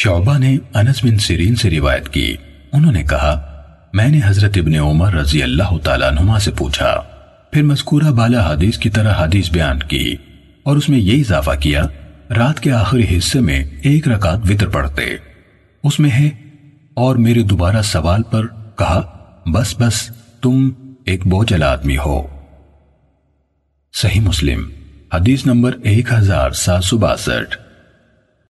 شعبہ نے انس بن سیرین سے روایت کی۔ انہوں نے کہا، میں نے حضرت ابن عمر رضی اللہ تعالیٰ نما سے پوچھا، پھر مذکورہ بالا حدیث کی طرح حدیث بیان کی اور اس میں یہ اضافہ کیا، رات کے آخری حصے میں ایک رکعت وطر پڑھتے۔ اس میں ہے، اور میرے دوبارہ سوال پر کہا، بس بس، تم ایک بوجل آدمی ہو۔ صحیح مسلم، حدیث نمبر ایک ہزار سات سو باسٹھ۔